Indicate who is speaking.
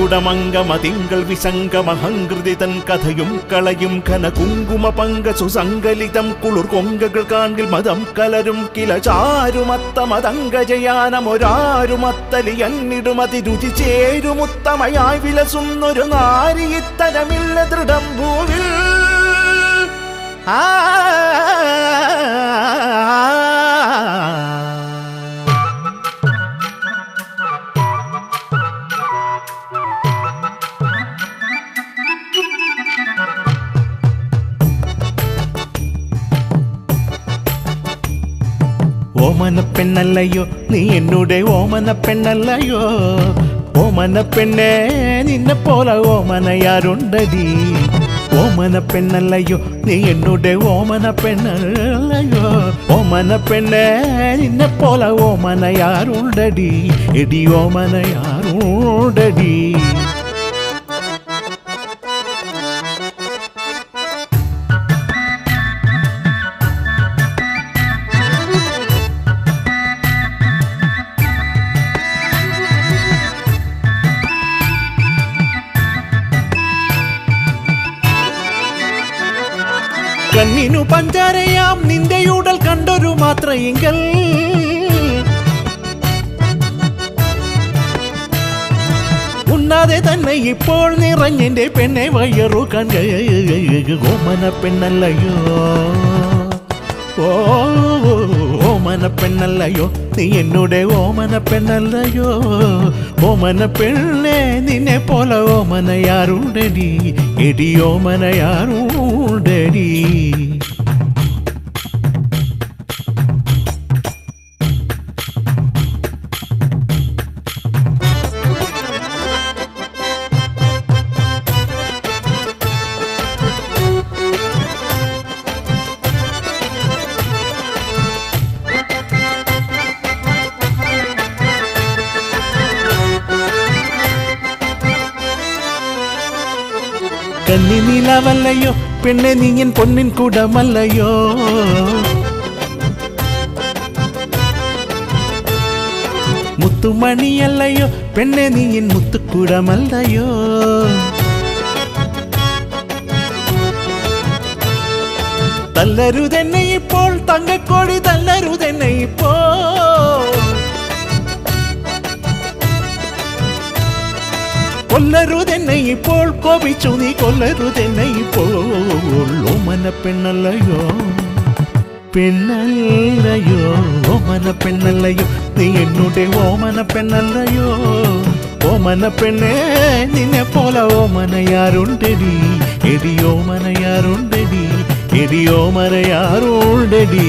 Speaker 1: മകുടമംഗമതിങ്കൾ വിസംഗമഹങ്കൃതി തൻ കഥയും കളയും ഘന കുങ്കുമ പങ്ക സുസങ്കലിതം കുളിർ കൊങ്കകൾ കാണിൽ മതം കലരും കില ചാരുമത്ത മതങ്കജയാനമൊരാരുമത്തലി എന്നിടുമതി രുചി ചേരുമുത്തമയായി വിലസുന്നൊരു നാരിയിത്തരമില്ല ദൃഢം ഭൂവിൽ. ആ ഓമന പെണ്ണല്ലയോ നീ എന്നുടെ ഓമന പെണ്ണല്ലയോ ഓമന പെണ്ണേ നിന്നെ പോലെ ഓമനയാരുണ്ടടി ഓമന പെണ്ണല്ലയോ നീ എന്നുടെ ഓമന പെണ്ണല്ലയോ ഓമന പെണ്ണേ നിന്നെ പോലെ ഓമനയാരുണ്ടടി എടി ഓമനയാരുണ്ടടി കണ്ണിനു പഞ്ചാരയാം നിന്റെയൂടൽ കണ്ടൊരു മാത്രയെങ്കിൽ. ഉണ്ണാതെ തന്നെ ഇപ്പോൾ നിറഞ്ഞെന്റെ പെണ്ണെ വയറു കണ്ട. ഓമന പെണ്ണല്ലയോ. ഓ ഓമന പെണ്ണല്ലയോ. നീ എന്നുടെ ഓമന പെണ്ണല്ലയോ. ഓമന പെണ്ണെ നിന്നെ പോലെ ഓമനയാരുണ്ടടി എടി ശരി கண்ணி நிலவல்லையோ பெண்ணை நீயின் பொன்னின் கூடமல்லையோ. முத்துமணி அல்லையோ பெண்ணே நீயின் முத்துக்கூடமல்லையோ தல்லருதென்னை போல் தங்கக்கோடி தல்லருதென்னை போல் കൊല്ലരുതെന്നെ ഇപ്പോൾ കോപിച്ചു നീ കൊല്ലരുതെന്നെ ഇപ്പോൾ ഓമന പെണ്ണല്ലയോ പെണ്ണല്ലയോ ഓമന പെണ്ണല്ലയോ നീ എന്നുടെ ഓമന പെണ്ണല്ലയോ ഓമന പെണ്ണേ നിന്നെ പോലെ ഓമനയാരുണ്ടടി എടി ഓമനയാരുണ്ടടി എടി ഓമനയാരുണ്ടടി